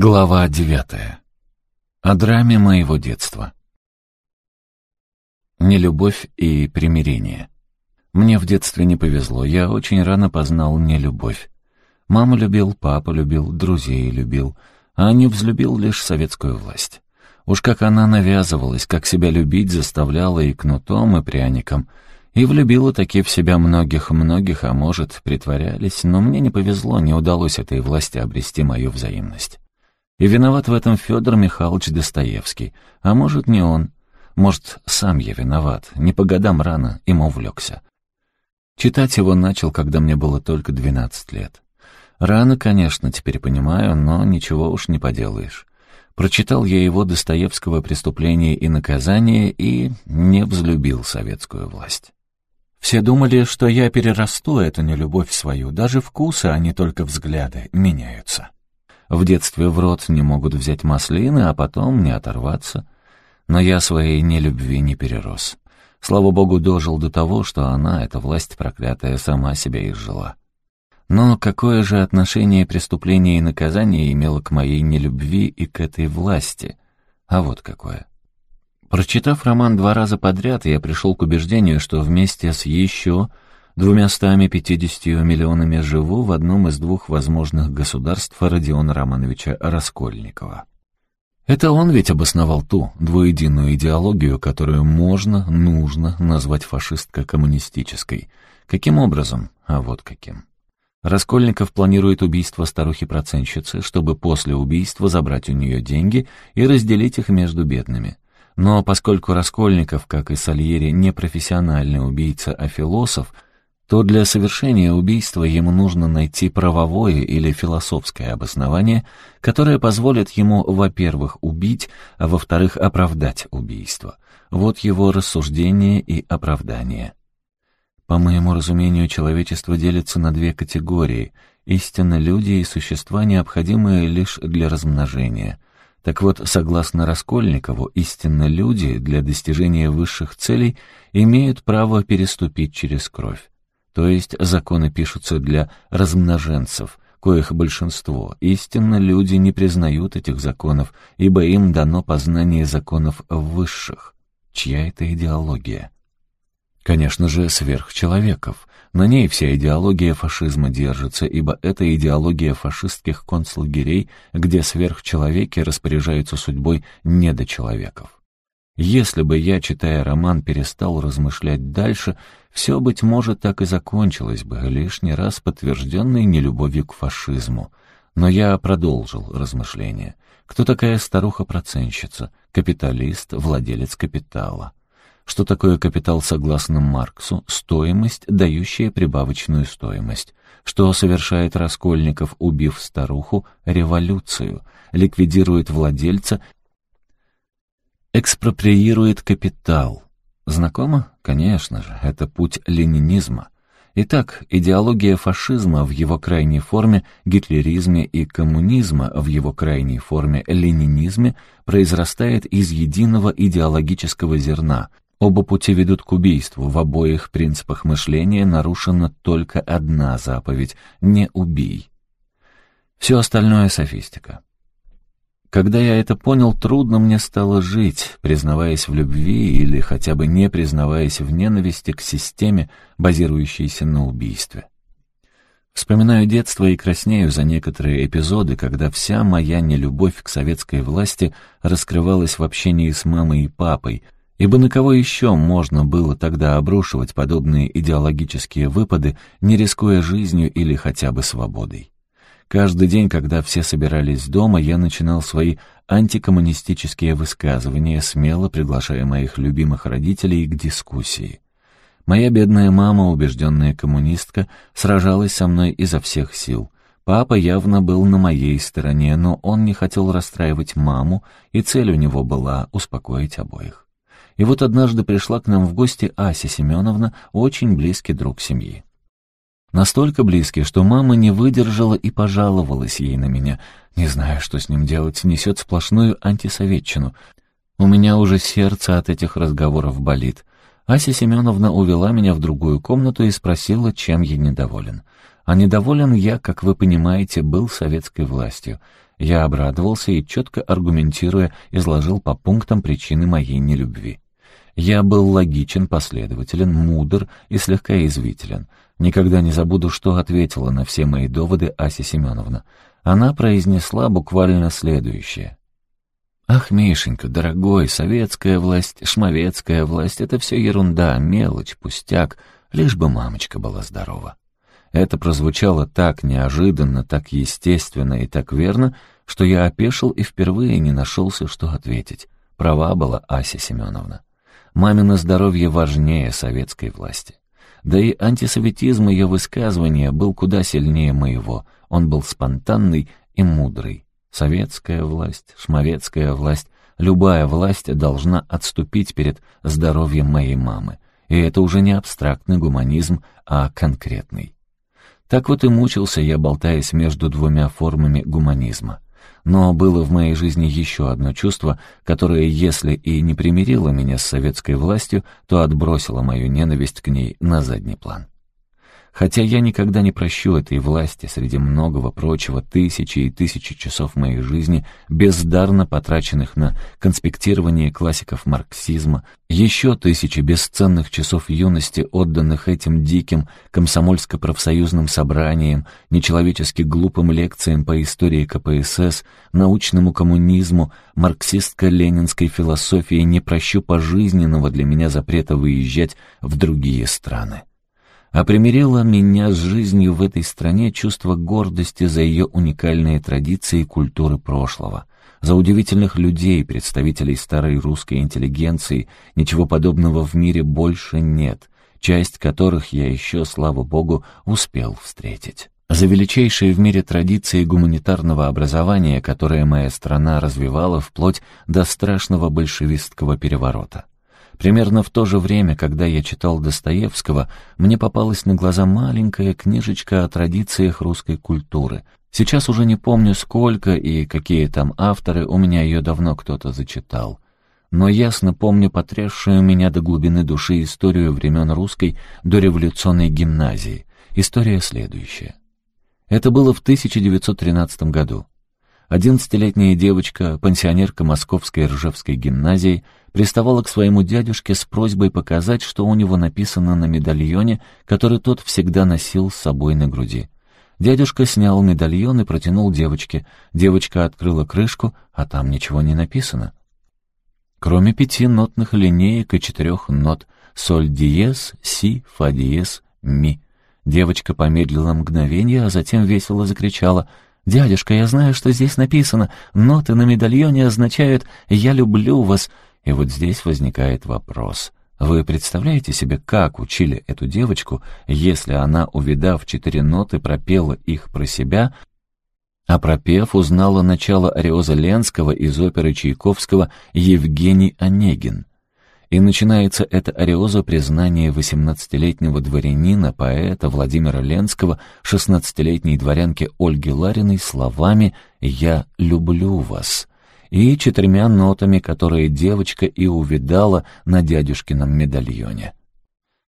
Глава девятая. О драме моего детства. Нелюбовь и примирение. Мне в детстве не повезло, я очень рано познал нелюбовь. Маму любил, папа любил, друзей любил, а не взлюбил лишь советскую власть. Уж как она навязывалась, как себя любить заставляла и кнутом, и пряником. И влюбила таки в себя многих-многих, а может, притворялись, но мне не повезло, не удалось этой власти обрести мою взаимность. И виноват в этом Федор Михайлович Достоевский. А может, не он. Может, сам я виноват. Не по годам рано им увлекся. Читать его начал, когда мне было только двенадцать лет. Рано, конечно, теперь понимаю, но ничего уж не поделаешь. Прочитал я его Достоевского «Преступление и наказание» и не взлюбил советскую власть. Все думали, что я перерасту эту нелюбовь свою, даже вкусы, а не только взгляды, меняются. В детстве в рот не могут взять маслины, а потом не оторваться. Но я своей нелюбви не перерос. Слава богу, дожил до того, что она, эта власть проклятая, сама себя изжила. Но какое же отношение преступление и наказание имело к моей нелюбви и к этой власти? А вот какое. Прочитав роман два раза подряд, я пришел к убеждению, что вместе с еще двумястами пятидесятью миллионами живу в одном из двух возможных государств Родиона Романовича Раскольникова. Это он ведь обосновал ту двуединую идеологию, которую можно, нужно назвать фашистско-коммунистической. Каким образом? А вот каким. Раскольников планирует убийство старухи-проценщицы, чтобы после убийства забрать у нее деньги и разделить их между бедными. Но поскольку Раскольников, как и Сальери, не профессиональный убийца, а философ — то для совершения убийства ему нужно найти правовое или философское обоснование, которое позволит ему, во-первых, убить, а во-вторых, оправдать убийство. Вот его рассуждение и оправдание. По моему разумению, человечество делится на две категории — истинно люди и существа, необходимые лишь для размножения. Так вот, согласно Раскольникову, истинно люди для достижения высших целей имеют право переступить через кровь. То есть законы пишутся для размноженцев, коих большинство. Истинно люди не признают этих законов, ибо им дано познание законов высших. Чья это идеология? Конечно же, сверхчеловеков. На ней вся идеология фашизма держится, ибо это идеология фашистских концлагерей, где сверхчеловеки распоряжаются судьбой недочеловеков. Если бы я, читая роман, перестал размышлять дальше, все, быть может, так и закончилось бы, лишний раз подтвержденной нелюбовью к фашизму. Но я продолжил размышления. Кто такая старуха-проценщица? Капиталист, владелец капитала. Что такое капитал согласно Марксу? Стоимость, дающая прибавочную стоимость. Что совершает Раскольников, убив старуху? Революцию. Ликвидирует владельца экспроприирует капитал. Знакомо? Конечно же, это путь ленинизма. Итак, идеология фашизма в его крайней форме, гитлеризме и коммунизма в его крайней форме, ленинизме, произрастает из единого идеологического зерна. Оба пути ведут к убийству, в обоих принципах мышления нарушена только одна заповедь — «не убий». Все остальное — софистика. Когда я это понял, трудно мне стало жить, признаваясь в любви или хотя бы не признаваясь в ненависти к системе, базирующейся на убийстве. Вспоминаю детство и краснею за некоторые эпизоды, когда вся моя нелюбовь к советской власти раскрывалась в общении с мамой и папой, ибо на кого еще можно было тогда обрушивать подобные идеологические выпады, не рискуя жизнью или хотя бы свободой. Каждый день, когда все собирались дома, я начинал свои антикоммунистические высказывания, смело приглашая моих любимых родителей к дискуссии. Моя бедная мама, убежденная коммунистка, сражалась со мной изо всех сил. Папа явно был на моей стороне, но он не хотел расстраивать маму, и цель у него была успокоить обоих. И вот однажды пришла к нам в гости Ася Семеновна, очень близкий друг семьи. Настолько близкие, что мама не выдержала и пожаловалась ей на меня. Не знаю, что с ним делать, несет сплошную антисоветчину. У меня уже сердце от этих разговоров болит. Ася Семеновна увела меня в другую комнату и спросила, чем я недоволен. А недоволен я, как вы понимаете, был советской властью. Я обрадовался и, четко аргументируя, изложил по пунктам причины моей нелюбви. Я был логичен, последователен, мудр и слегка извителен. Никогда не забуду, что ответила на все мои доводы Ася Семеновна. Она произнесла буквально следующее. «Ах, Мишенька, дорогой, советская власть, шмовецкая власть — это все ерунда, мелочь, пустяк, лишь бы мамочка была здорова». Это прозвучало так неожиданно, так естественно и так верно, что я опешил и впервые не нашелся, что ответить. Права была Ася Семеновна. Мамино здоровье важнее советской власти. Да и антисоветизм ее высказывания был куда сильнее моего. Он был спонтанный и мудрый. Советская власть, шмовецкая власть, любая власть должна отступить перед здоровьем моей мамы. И это уже не абстрактный гуманизм, а конкретный. Так вот и мучился я, болтаясь между двумя формами гуманизма. Но было в моей жизни еще одно чувство, которое, если и не примирило меня с советской властью, то отбросило мою ненависть к ней на задний план. Хотя я никогда не прощу этой власти среди многого прочего тысячи и тысячи часов моей жизни, бездарно потраченных на конспектирование классиков марксизма, еще тысячи бесценных часов юности, отданных этим диким комсомольско-профсоюзным собраниям, нечеловечески глупым лекциям по истории КПСС, научному коммунизму, марксистско-ленинской философии, не прощу пожизненного для меня запрета выезжать в другие страны а примирило меня с жизнью в этой стране чувство гордости за ее уникальные традиции и культуры прошлого, за удивительных людей, представителей старой русской интеллигенции, ничего подобного в мире больше нет, часть которых я еще, слава богу, успел встретить. За величайшие в мире традиции гуманитарного образования, которое моя страна развивала вплоть до страшного большевистского переворота. Примерно в то же время, когда я читал Достоевского, мне попалась на глаза маленькая книжечка о традициях русской культуры. Сейчас уже не помню, сколько и какие там авторы, у меня ее давно кто-то зачитал. Но ясно помню потрясшую меня до глубины души историю времен русской дореволюционной гимназии. История следующая. Это было в 1913 году. Одиннадцатилетняя девочка, пансионерка Московской Ржевской гимназии, приставала к своему дядюшке с просьбой показать, что у него написано на медальоне, который тот всегда носил с собой на груди. Дядюшка снял медальон и протянул девочке. Девочка открыла крышку, а там ничего не написано. Кроме пяти нотных линеек и четырех нот — соль диез, си, фа диез, ми. Девочка помедлила мгновение, а затем весело закричала — «Дядюшка, я знаю, что здесь написано. Ноты на медальоне означают «я люблю вас». И вот здесь возникает вопрос. Вы представляете себе, как учили эту девочку, если она, увидав четыре ноты, пропела их про себя, а пропев, узнала начало Ариоза Ленского из оперы Чайковского «Евгений Онегин». И начинается это ариоза признания 18-летнего дворянина, поэта Владимира Ленского, 16-летней дворянки Ольги Лариной словами «Я люблю вас» и четырьмя нотами, которые девочка и увидала на дядюшкином медальоне.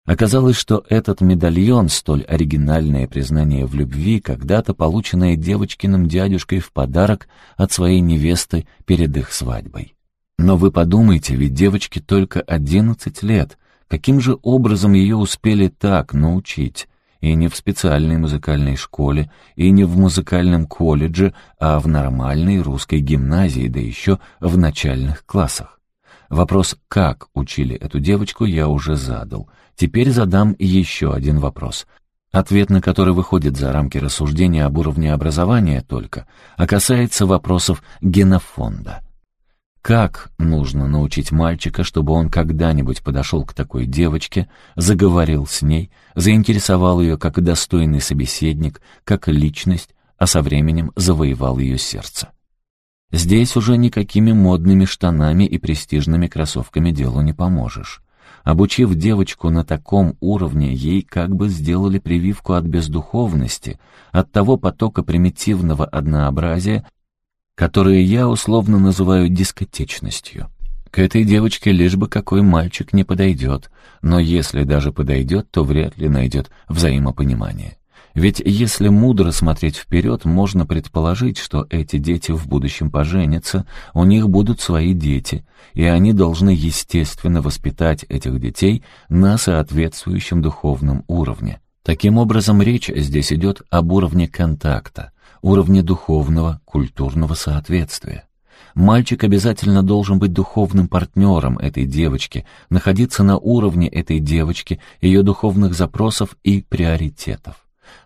Оказалось, что этот медальон, столь оригинальное признание в любви, когда-то полученное девочкиным дядюшкой в подарок от своей невесты перед их свадьбой. Но вы подумайте, ведь девочке только одиннадцать лет. Каким же образом ее успели так научить? И не в специальной музыкальной школе, и не в музыкальном колледже, а в нормальной русской гимназии, да еще в начальных классах. Вопрос «как» учили эту девочку, я уже задал. Теперь задам еще один вопрос ответ на который выходит за рамки рассуждения об уровне образования только, а касается вопросов генофонда. Как нужно научить мальчика, чтобы он когда-нибудь подошел к такой девочке, заговорил с ней, заинтересовал ее как достойный собеседник, как личность, а со временем завоевал ее сердце? Здесь уже никакими модными штанами и престижными кроссовками делу не поможешь. Обучив девочку на таком уровне, ей как бы сделали прививку от бездуховности, от того потока примитивного однообразия, которые я условно называю дискотечностью. К этой девочке лишь бы какой мальчик не подойдет, но если даже подойдет, то вряд ли найдет взаимопонимание. Ведь если мудро смотреть вперед, можно предположить, что эти дети в будущем поженятся, у них будут свои дети, и они должны естественно воспитать этих детей на соответствующем духовном уровне. Таким образом, речь здесь идет об уровне контакта, уровне духовного, культурного соответствия. Мальчик обязательно должен быть духовным партнером этой девочки, находиться на уровне этой девочки, ее духовных запросов и приоритетов.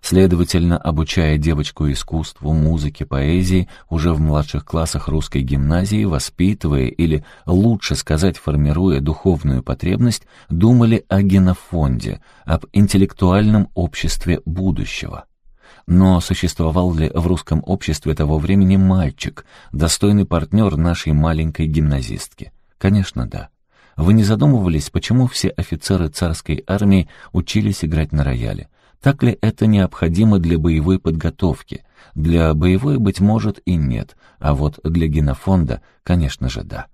Следовательно, обучая девочку искусству, музыке, поэзии уже в младших классах русской гимназии, воспитывая или, лучше сказать, формируя духовную потребность, думали о генофонде, об интеллектуальном обществе будущего. Но существовал ли в русском обществе того времени мальчик, достойный партнер нашей маленькой гимназистки? Конечно, да. Вы не задумывались, почему все офицеры царской армии учились играть на рояле? Так ли это необходимо для боевой подготовки? Для боевой, быть может, и нет, а вот для генофонда, конечно же, да.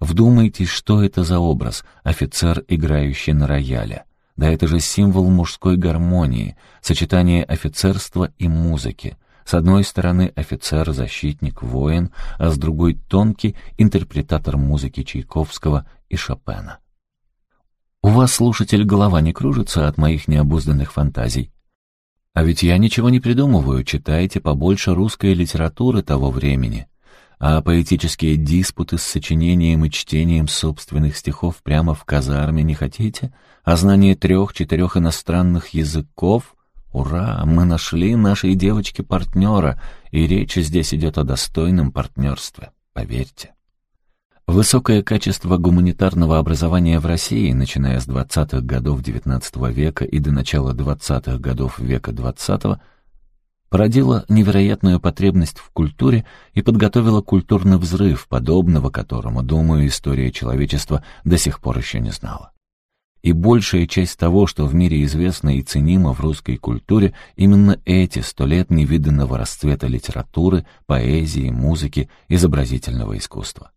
Вдумайтесь, что это за образ, офицер, играющий на рояле. Да это же символ мужской гармонии, сочетание офицерства и музыки. С одной стороны офицер, защитник, воин, а с другой тонкий интерпретатор музыки Чайковского и Шопена. У вас, слушатель, голова не кружится от моих необузданных фантазий. А ведь я ничего не придумываю, читайте побольше русской литературы того времени. А поэтические диспуты с сочинением и чтением собственных стихов прямо в казарме не хотите? А знание трех-четырех иностранных языков? Ура, мы нашли нашей девочке партнера, и речь здесь идет о достойном партнерстве, поверьте. Высокое качество гуманитарного образования в России, начиная с 20-х годов XIX века и до начала 20-х годов века XX, породило невероятную потребность в культуре и подготовило культурный взрыв, подобного которому, думаю, история человечества до сих пор еще не знала. И большая часть того, что в мире известно и ценимо в русской культуре, именно эти сто лет невиданного расцвета литературы, поэзии, музыки, изобразительного искусства.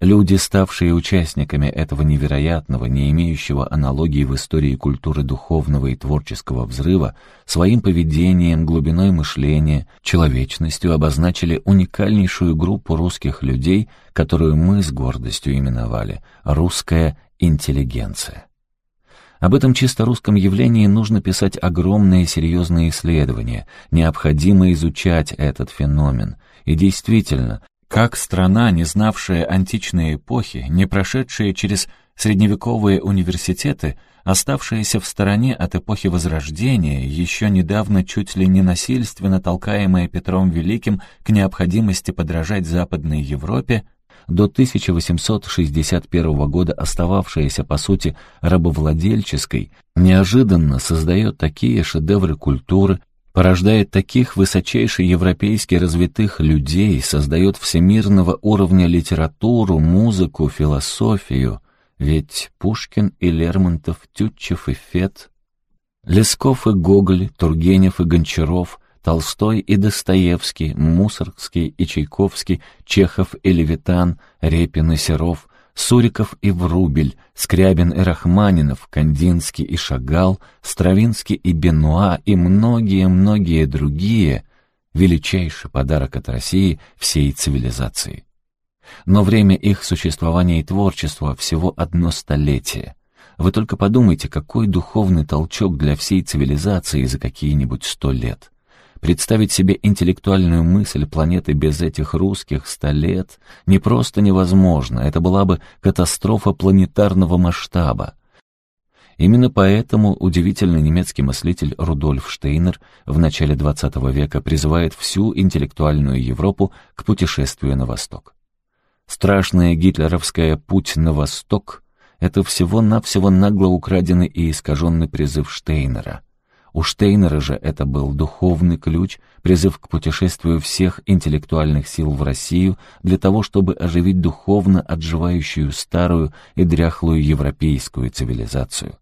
Люди, ставшие участниками этого невероятного, не имеющего аналогии в истории культуры духовного и творческого взрыва, своим поведением, глубиной мышления, человечностью обозначили уникальнейшую группу русских людей, которую мы с гордостью именовали «русская интеллигенция». Об этом чисто русском явлении нужно писать огромные серьезные исследования, необходимо изучать этот феномен. И действительно, как страна, не знавшая античной эпохи, не прошедшая через средневековые университеты, оставшаяся в стороне от эпохи Возрождения, еще недавно чуть ли не насильственно толкаемая Петром Великим к необходимости подражать Западной Европе, до 1861 года остававшаяся, по сути, рабовладельческой, неожиданно создает такие шедевры культуры, порождает таких высочайше европейски развитых людей, создает всемирного уровня литературу, музыку, философию. Ведь Пушкин и Лермонтов, Тютчев и Фет, Лесков и Гоголь, Тургенев и Гончаров, Толстой и Достоевский, Мусоргский и Чайковский, Чехов и Левитан, Репин и Серов — Суриков и Врубель, Скрябин и Рахманинов, Кандинский и Шагал, Стравинский и Бенуа и многие-многие другие — величайший подарок от России всей цивилизации. Но время их существования и творчества всего одно столетие. Вы только подумайте, какой духовный толчок для всей цивилизации за какие-нибудь сто лет — Представить себе интеллектуальную мысль планеты без этих русских ста лет не просто невозможно, это была бы катастрофа планетарного масштаба. Именно поэтому удивительный немецкий мыслитель Рудольф Штейнер в начале XX века призывает всю интеллектуальную Европу к путешествию на восток. Страшная гитлеровская «путь на восток» — это всего-навсего нагло украденный и искаженный призыв Штейнера — у Штейнера же это был духовный ключ, призыв к путешествию всех интеллектуальных сил в Россию для того, чтобы оживить духовно отживающую старую и дряхлую европейскую цивилизацию.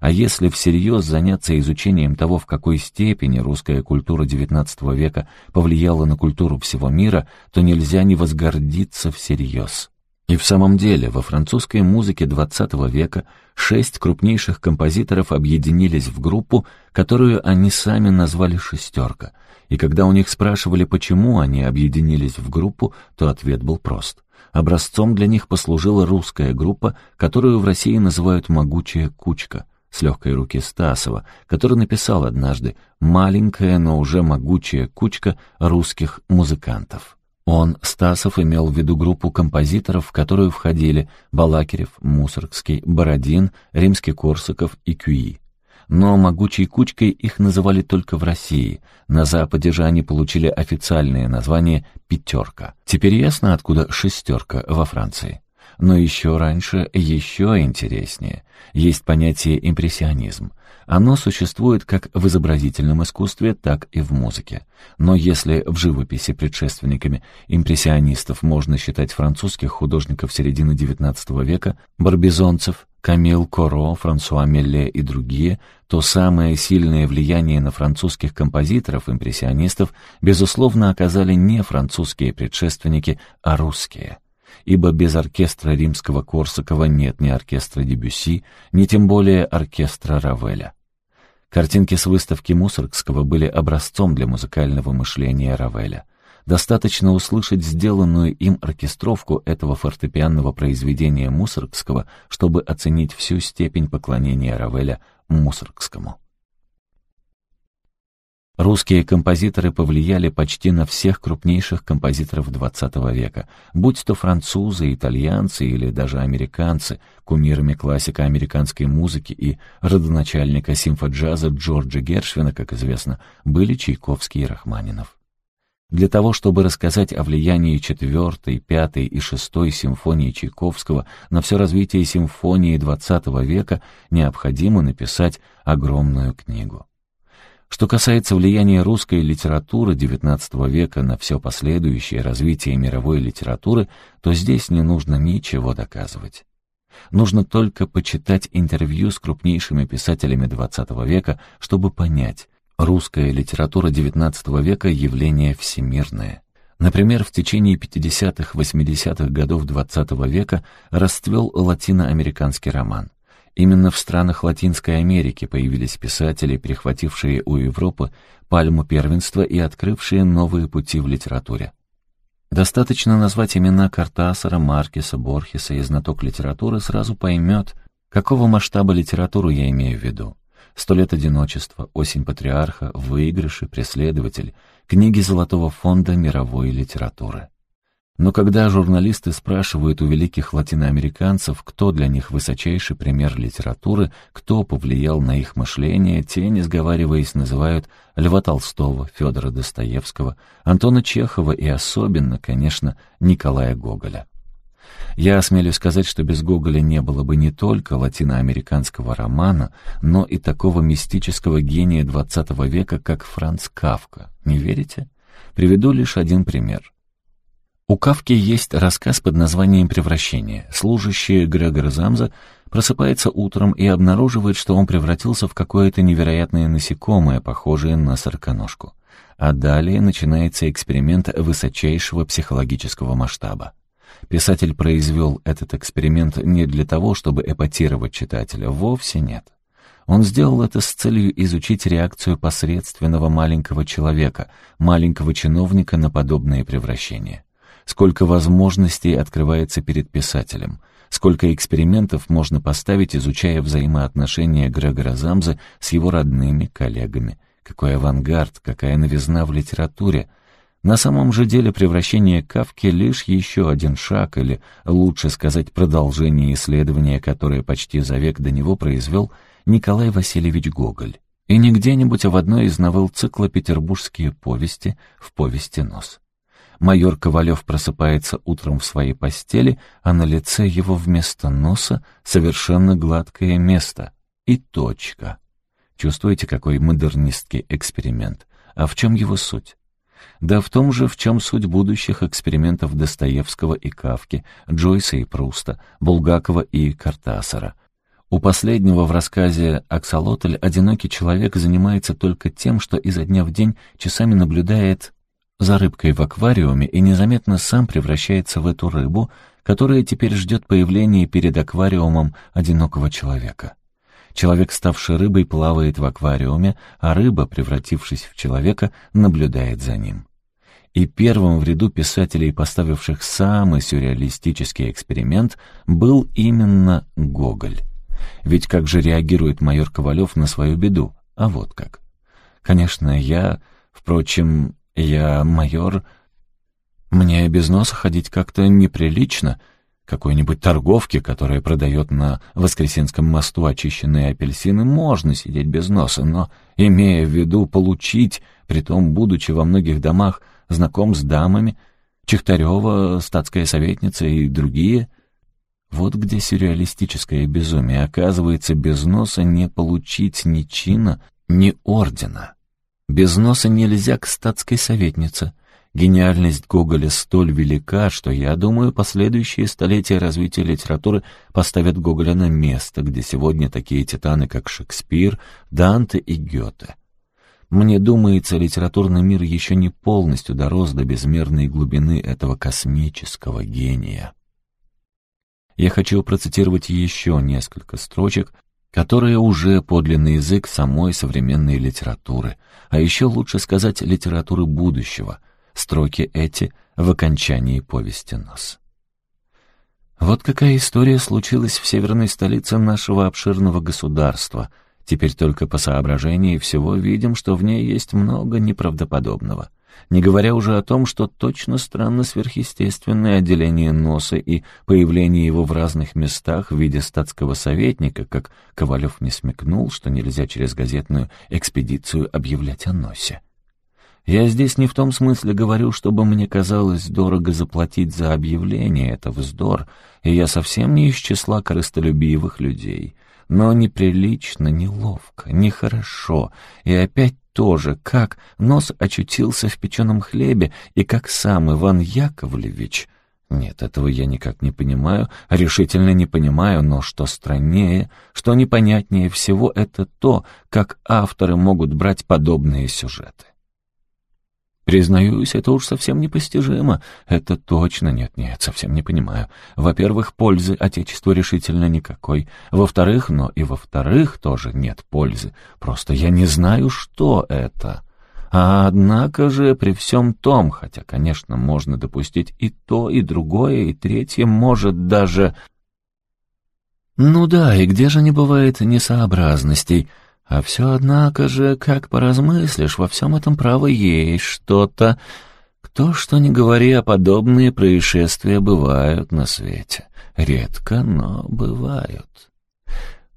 А если всерьез заняться изучением того, в какой степени русская культура XIX века повлияла на культуру всего мира, то нельзя не возгордиться всерьез. И в самом деле, во французской музыке XX века шесть крупнейших композиторов объединились в группу, которую они сами назвали «шестерка». И когда у них спрашивали, почему они объединились в группу, то ответ был прост. Образцом для них послужила русская группа, которую в России называют «могучая кучка», с легкой руки Стасова, который написал однажды «маленькая, но уже могучая кучка русских музыкантов». Он, Стасов, имел в виду группу композиторов, в которую входили Балакирев, Мусоргский, Бородин, Римский-Корсаков и Кюи. Но могучей кучкой их называли только в России. На Западе же они получили официальное название «пятерка». Теперь ясно, откуда «шестерка» во Франции. Но еще раньше, еще интереснее. Есть понятие импрессионизм. Оно существует как в изобразительном искусстве, так и в музыке. Но если в живописи предшественниками импрессионистов можно считать французских художников середины XIX века, барбизонцев, Камил Коро, Франсуа Мелле и другие, то самое сильное влияние на французских композиторов-импрессионистов безусловно оказали не французские предшественники, а русские ибо без оркестра римского Корсакова нет ни оркестра Дебюсси, ни тем более оркестра Равеля. Картинки с выставки Мусоргского были образцом для музыкального мышления Равеля. Достаточно услышать сделанную им оркестровку этого фортепианного произведения Мусоргского, чтобы оценить всю степень поклонения Равеля Мусоргскому. Русские композиторы повлияли почти на всех крупнейших композиторов XX века, будь то французы, итальянцы или даже американцы, кумирами классика американской музыки и родоначальника симфоджаза Джорджа Гершвина, как известно, были Чайковский и Рахманинов. Для того, чтобы рассказать о влиянии четвертой, пятой и шестой симфонии Чайковского на все развитие симфонии XX века, необходимо написать огромную книгу. Что касается влияния русской литературы XIX века на все последующее развитие мировой литературы, то здесь не нужно ничего доказывать. Нужно только почитать интервью с крупнейшими писателями XX века, чтобы понять, русская литература XIX века — явление всемирное. Например, в течение 50-80-х годов XX века расцвел латиноамериканский роман. Именно в странах Латинской Америки появились писатели, перехватившие у Европы пальму первенства и открывшие новые пути в литературе. Достаточно назвать имена Картасара, Маркеса, Борхеса, и знаток литературы сразу поймет, какого масштаба литературу я имею в виду. «Сто лет одиночества», «Осень патриарха», «Выигрыши», «Преследователь», книги Золотого фонда мировой литературы. Но когда журналисты спрашивают у великих латиноамериканцев, кто для них высочайший пример литературы, кто повлиял на их мышление, те, не сговариваясь, называют Льва Толстого, Федора Достоевского, Антона Чехова и особенно, конечно, Николая Гоголя. Я осмелюсь сказать, что без Гоголя не было бы не только латиноамериканского романа, но и такого мистического гения XX века, как Франц Кавка. Не верите? Приведу лишь один пример — у Кавки есть рассказ под названием «Превращение». Служащий Грегор Замза просыпается утром и обнаруживает, что он превратился в какое-то невероятное насекомое, похожее на сороконожку. А далее начинается эксперимент высочайшего психологического масштаба. Писатель произвел этот эксперимент не для того, чтобы эпатировать читателя, вовсе нет. Он сделал это с целью изучить реакцию посредственного маленького человека, маленького чиновника на подобные превращения сколько возможностей открывается перед писателем, сколько экспериментов можно поставить, изучая взаимоотношения Грегора Замза с его родными, коллегами. Какой авангард, какая новизна в литературе. На самом же деле превращение Кавки — лишь еще один шаг, или, лучше сказать, продолжение исследования, которое почти за век до него произвел Николай Васильевич Гоголь. И не где-нибудь, а в одной из новелл цикла «Петербургские повести» в повести «Нос». Майор Ковалев просыпается утром в своей постели, а на лице его вместо носа совершенно гладкое место. И точка. Чувствуете, какой модернистский эксперимент? А в чем его суть? Да в том же, в чем суть будущих экспериментов Достоевского и Кавки, Джойса и Пруста, Булгакова и Картасара. У последнего в рассказе «Аксолотль» одинокий человек занимается только тем, что изо дня в день часами наблюдает за рыбкой в аквариуме и незаметно сам превращается в эту рыбу, которая теперь ждет появления перед аквариумом одинокого человека. Человек, ставший рыбой, плавает в аквариуме, а рыба, превратившись в человека, наблюдает за ним. И первым в ряду писателей, поставивших самый сюрреалистический эксперимент, был именно Гоголь. Ведь как же реагирует майор Ковалев на свою беду? А вот как. Конечно, я... Впрочем, я майор... Мне без носа ходить как-то неприлично. Какой-нибудь торговке, которая продает на Воскресенском мосту очищенные апельсины, можно сидеть без носа, но, имея в виду получить, притом будучи во многих домах знаком с дамами, Чехтарева, статская советница и другие, вот где сюрреалистическое безумие. Оказывается, без носа не получить ни чина, ни ордена. Без носа нельзя к статской советнице. Гениальность Гоголя столь велика, что, я думаю, последующие столетия развития литературы поставят Гоголя на место, где сегодня такие титаны, как Шекспир, Данте и Гёте. Мне думается, литературный мир еще не полностью дорос до безмерной глубины этого космического гения. Я хочу процитировать еще несколько строчек, которые уже подлинный язык самой современной литературы, а еще лучше сказать литературы будущего. Строки эти в окончании повести «Нос». Вот какая история случилась в северной столице нашего обширного государства. Теперь только по соображении всего видим, что в ней есть много неправдоподобного не говоря уже о том, что точно странно сверхъестественное отделение носа и появление его в разных местах в виде статского советника, как Ковалев не смекнул, что нельзя через газетную экспедицию объявлять о носе. Я здесь не в том смысле говорю, чтобы мне казалось дорого заплатить за объявление, это вздор, и я совсем не из числа корыстолюбивых людей — но неприлично, неловко, нехорошо, и опять тоже, как нос очутился в печеном хлебе, и как сам Иван Яковлевич... Нет, этого я никак не понимаю, решительно не понимаю, но что страннее, что непонятнее всего, это то, как авторы могут брать подобные сюжеты. Признаюсь, это уж совсем непостижимо. Это точно нет-нет, совсем не понимаю. Во-первых, пользы Отечеству решительно никакой. Во-вторых, но и во-вторых тоже нет пользы. Просто я не знаю, что это. А однако же при всем том, хотя, конечно, можно допустить и то, и другое, и третье, может даже... Ну да, и где же не бывает несообразностей? А все, однако же, как поразмыслишь, во всем этом право есть что-то. Кто что ни говори, а подобные происшествия бывают на свете. Редко, но бывают.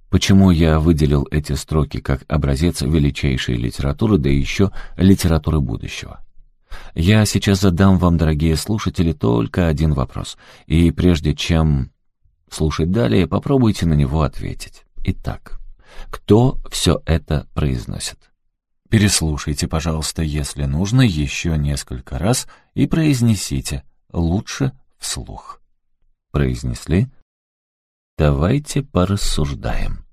Почему я выделил эти строки как образец величайшей литературы, да еще литературы будущего? Я сейчас задам вам, дорогие слушатели, только один вопрос. И прежде чем слушать далее, попробуйте на него ответить. Итак, кто все это произносит. Переслушайте, пожалуйста, если нужно, еще несколько раз и произнесите, лучше вслух. Произнесли? Давайте порассуждаем.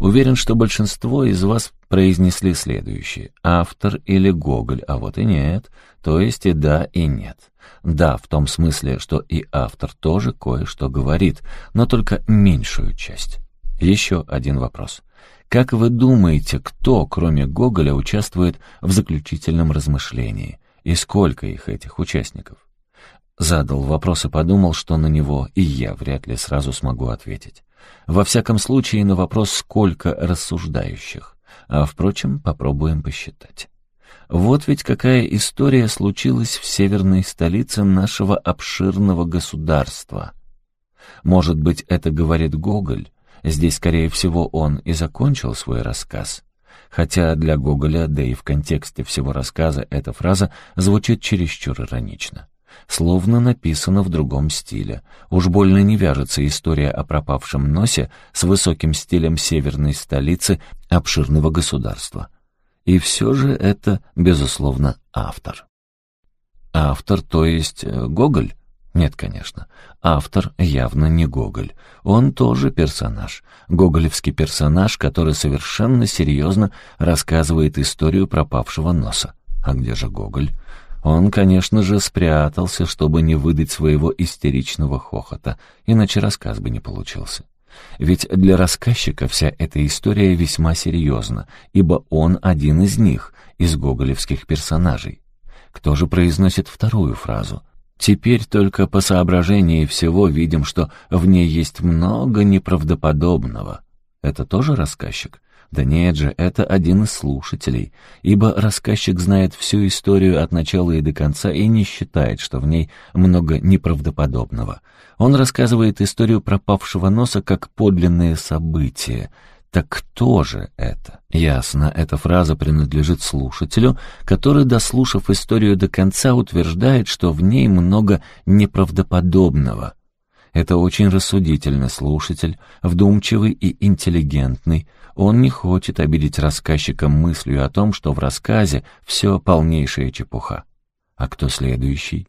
Уверен, что большинство из вас произнесли следующее. Автор или Гоголь, а вот и нет. То есть и да, и нет. Да, в том смысле, что и автор тоже кое-что говорит, но только меньшую часть. Еще один вопрос. Как вы думаете, кто, кроме Гоголя, участвует в заключительном размышлении? И сколько их, этих участников? Задал вопрос и подумал, что на него и я вряд ли сразу смогу ответить. Во всяком случае, на вопрос «сколько рассуждающих?». А, впрочем, попробуем посчитать. Вот ведь какая история случилась в северной столице нашего обширного государства. Может быть, это говорит Гоголь, Здесь, скорее всего, он и закончил свой рассказ. Хотя для Гоголя, да и в контексте всего рассказа, эта фраза звучит чересчур иронично. Словно написано в другом стиле. Уж больно не вяжется история о пропавшем носе с высоким стилем северной столицы обширного государства. И все же это, безусловно, автор. Автор, то есть э, Гоголь? Нет, конечно. Автор явно не Гоголь. Он тоже персонаж. Гоголевский персонаж, который совершенно серьезно рассказывает историю пропавшего носа. А где же Гоголь? Он, конечно же, спрятался, чтобы не выдать своего истеричного хохота, иначе рассказ бы не получился. Ведь для рассказчика вся эта история весьма серьезна, ибо он один из них, из гоголевских персонажей. Кто же произносит вторую фразу? Теперь только по соображении всего видим, что в ней есть много неправдоподобного. Это тоже рассказчик? Да нет же, это один из слушателей, ибо рассказчик знает всю историю от начала и до конца и не считает, что в ней много неправдоподобного. Он рассказывает историю пропавшего носа как подлинное событие. Так кто же это? Ясно, эта фраза принадлежит слушателю, который, дослушав историю до конца, утверждает, что в ней много неправдоподобного. Это очень рассудительный слушатель, вдумчивый и интеллигентный, он не хочет обидеть рассказчика мыслью о том, что в рассказе все полнейшая чепуха. А кто следующий?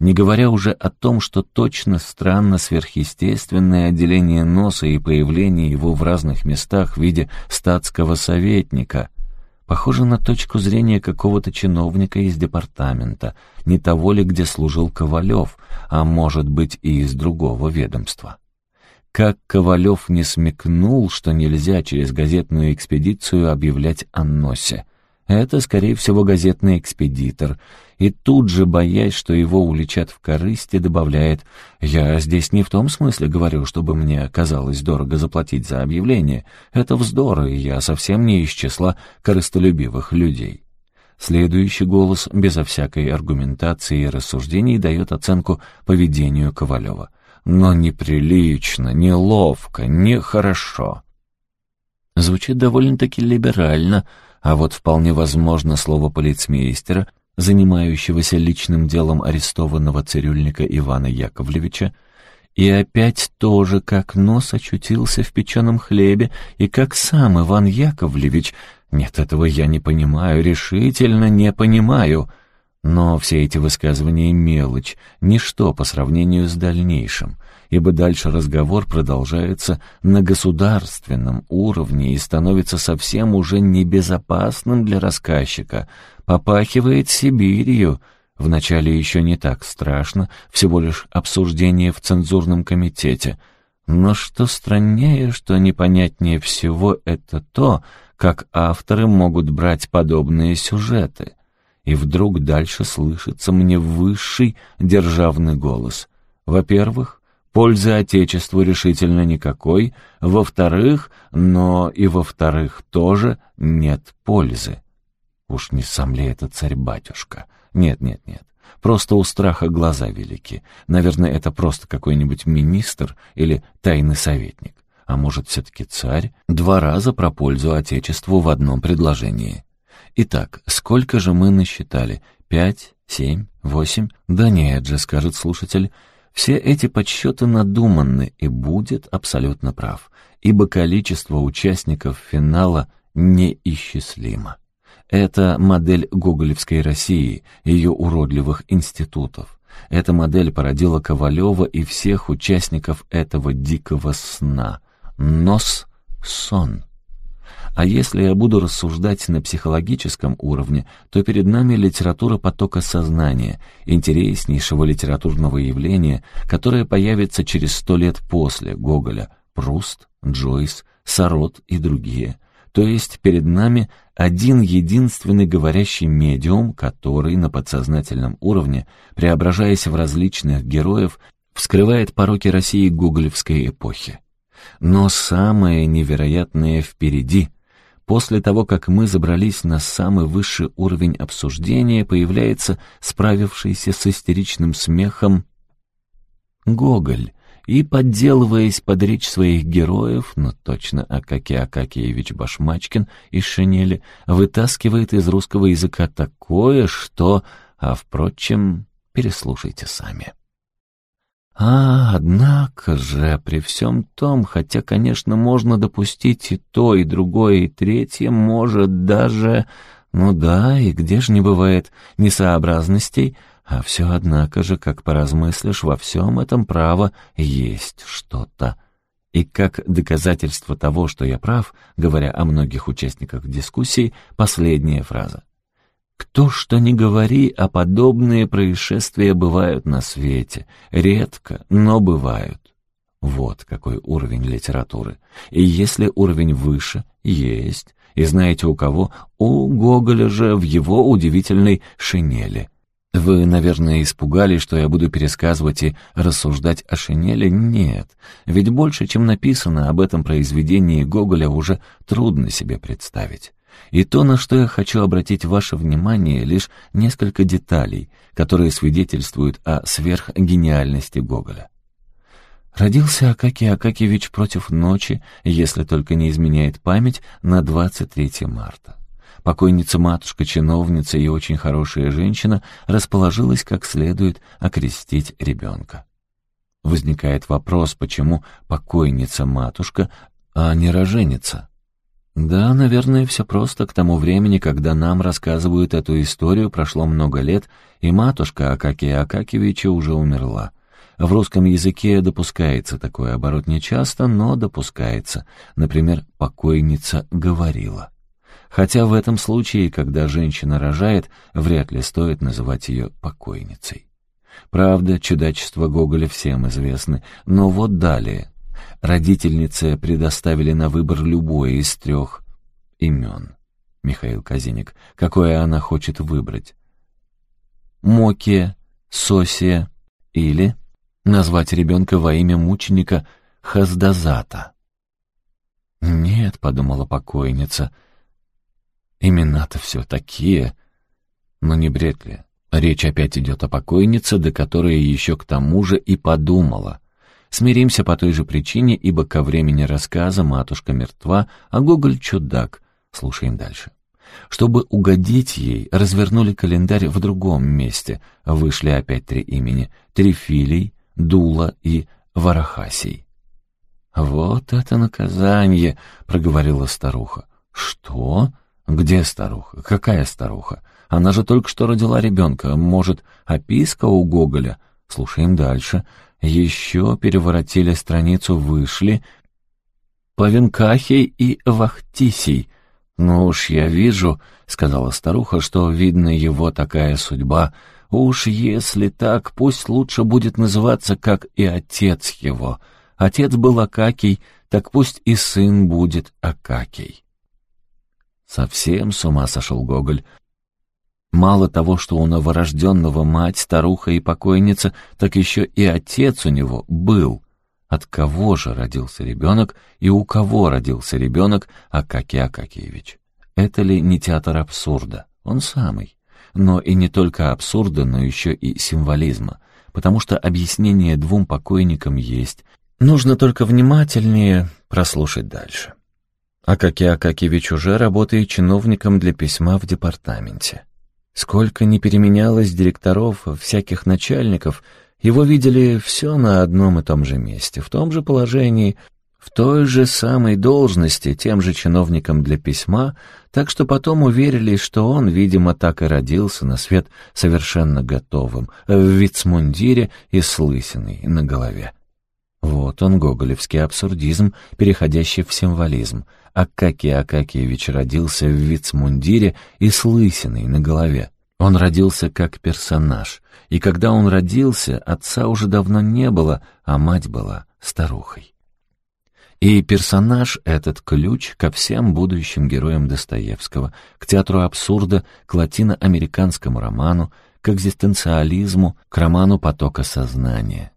Не говоря уже о том, что точно странно сверхъестественное отделение носа и появление его в разных местах в виде статского советника. Похоже на точку зрения какого-то чиновника из департамента, не того ли, где служил Ковалев, а может быть и из другого ведомства как Ковалев не смекнул, что нельзя через газетную экспедицию объявлять о носе. Это, скорее всего, газетный экспедитор. И тут же, боясь, что его уличат в корысти, добавляет «Я здесь не в том смысле говорю, чтобы мне казалось дорого заплатить за объявление. Это вздор, и я совсем не из числа корыстолюбивых людей». Следующий голос, безо всякой аргументации и рассуждений, дает оценку поведению Ковалева но неприлично, неловко, нехорошо. Звучит довольно-таки либерально, а вот вполне возможно слово полицмейстера, занимающегося личным делом арестованного цирюльника Ивана Яковлевича, и опять тоже, как нос очутился в печеном хлебе, и как сам Иван Яковлевич... Нет, этого я не понимаю, решительно не понимаю. Но все эти высказывания — мелочь, ничто по сравнению с дальнейшим, ибо дальше разговор продолжается на государственном уровне и становится совсем уже небезопасным для рассказчика, попахивает Сибирью. Вначале еще не так страшно, всего лишь обсуждение в цензурном комитете. Но что страннее, что непонятнее всего это то, как авторы могут брать подобные сюжеты — и вдруг дальше слышится мне высший державный голос. Во-первых, пользы Отечеству решительно никакой, во-вторых, но и во-вторых тоже нет пользы. Уж не сам ли это царь-батюшка? Нет, нет, нет. Просто у страха глаза велики. Наверное, это просто какой-нибудь министр или тайный советник. А может, все-таки царь? Два раза про пользу Отечеству в одном предложении. Итак, сколько же мы насчитали? Пять? Семь? Восемь? Да нет же, скажет слушатель. Все эти подсчеты надуманны, и будет абсолютно прав, ибо количество участников финала неисчислимо. Это модель гоголевской России, ее уродливых институтов. Эта модель породила Ковалева и всех участников этого дикого сна. Нос — сон. А если я буду рассуждать на психологическом уровне, то перед нами литература потока сознания, интереснейшего литературного явления, которое появится через сто лет после Гоголя, Пруст, Джойс, Сарот и другие. То есть перед нами один единственный говорящий медиум, который на подсознательном уровне, преображаясь в различных героев, вскрывает пороки России гоголевской эпохи. Но самое невероятное впереди — После того, как мы забрались на самый высший уровень обсуждения, появляется справившийся с истеричным смехом Гоголь и, подделываясь под речь своих героев, но точно Акаки Акакиевич Башмачкин из шинели, вытаскивает из русского языка такое, что... А, впрочем, переслушайте сами. А, однако же, при всем том, хотя, конечно, можно допустить и то, и другое, и третье, может даже... Ну да, и где же не бывает несообразностей, а все, однако же, как поразмыслишь, во всем этом право есть что-то. И как доказательство того, что я прав, говоря о многих участниках дискуссии, последняя фраза. Кто что ни говори, а подобные происшествия бывают на свете. Редко, но бывают. Вот какой уровень литературы. И если уровень выше, есть. И знаете у кого? У Гоголя же в его удивительной шинели. Вы, наверное, испугались, что я буду пересказывать и рассуждать о шинели? Нет. Ведь больше, чем написано об этом произведении Гоголя, уже трудно себе представить. И то, на что я хочу обратить ваше внимание, лишь несколько деталей, которые свидетельствуют о сверхгениальности Гоголя. Родился Акакий Акакевич против ночи, если только не изменяет память, на 23 марта. Покойница-матушка, чиновница и очень хорошая женщина расположилась как следует окрестить ребенка. Возникает вопрос, почему покойница-матушка, а не роженица? Да, наверное, все просто. К тому времени, когда нам рассказывают эту историю, прошло много лет, и матушка Акакия Акакевича уже умерла. В русском языке допускается такой оборот нечасто, но допускается. Например, покойница говорила. Хотя в этом случае, когда женщина рожает, вряд ли стоит называть ее покойницей. Правда, чудачества Гоголя всем известны, но вот далее. Родительнице предоставили на выбор любое из трех имен. Михаил Казиник. Какое она хочет выбрать? Мокия, Сосия или назвать ребенка во имя мученика Хаздазата. «Нет», — подумала покойница, — «имена-то все такие». Но не бред ли? Речь опять идет о покойнице, до которой еще к тому же и подумала. Смиримся по той же причине, ибо ко времени рассказа матушка мертва, а Гоголь чудак. Слушаем дальше. Чтобы угодить ей, развернули календарь в другом месте. Вышли опять три имени — Трифилий, Дула и Варахасий. «Вот это наказание!» — проговорила старуха. «Что? Где старуха? Какая старуха? Она же только что родила ребенка. Может, описка у Гоголя? Слушаем дальше. Еще переворотили страницу, вышли. Павенкахий и Вахтисий. Ну уж я вижу, — сказала старуха, — что, видно, его такая судьба — Уж если так, пусть лучше будет называться, как и отец его. Отец был Акакий, так пусть и сын будет Акакий. Совсем с ума сошел Гоголь. Мало того, что у новорожденного мать, старуха и покойница, так еще и отец у него был. От кого же родился ребенок и у кого родился ребенок Акакий Акакиевич? Это ли не театр абсурда? Он самый но и не только абсурда, но еще и символизма, потому что объяснение двум покойникам есть, нужно только внимательнее прослушать дальше. Акаки Акакевич уже работает чиновником для письма в департаменте. Сколько не переменялось директоров, всяких начальников, его видели все на одном и том же месте, в том же положении, в той же самой должности, тем же чиновником для письма, так что потом уверились, что он, видимо, так и родился на свет совершенно готовым, в вицмундире и с лысиной на голове. Вот он, гоголевский абсурдизм, переходящий в символизм. Акакий Акакиевич родился в вицмундире и с лысиной на голове. Он родился как персонаж, и когда он родился, отца уже давно не было, а мать была старухой. И персонаж этот ключ ко всем будущим героям Достоевского, к театру абсурда, к латиноамериканскому роману, к экзистенциализму, к роману потока сознания.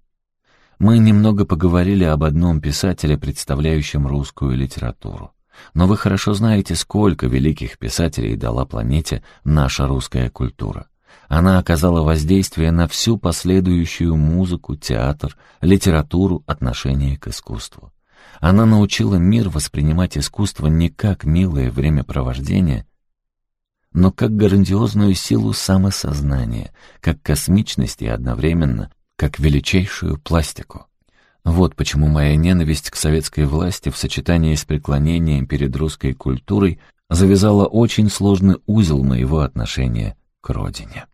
Мы немного поговорили об одном писателе, представляющем русскую литературу. Но вы хорошо знаете, сколько великих писателей дала планете наша русская культура. Она оказала воздействие на всю последующую музыку, театр, литературу, отношение к искусству. Она научила мир воспринимать искусство не как милое времяпровождение, но как грандиозную силу самосознания, как космичность и одновременно как величайшую пластику. Вот почему моя ненависть к советской власти в сочетании с преклонением перед русской культурой завязала очень сложный узел моего отношения к родине.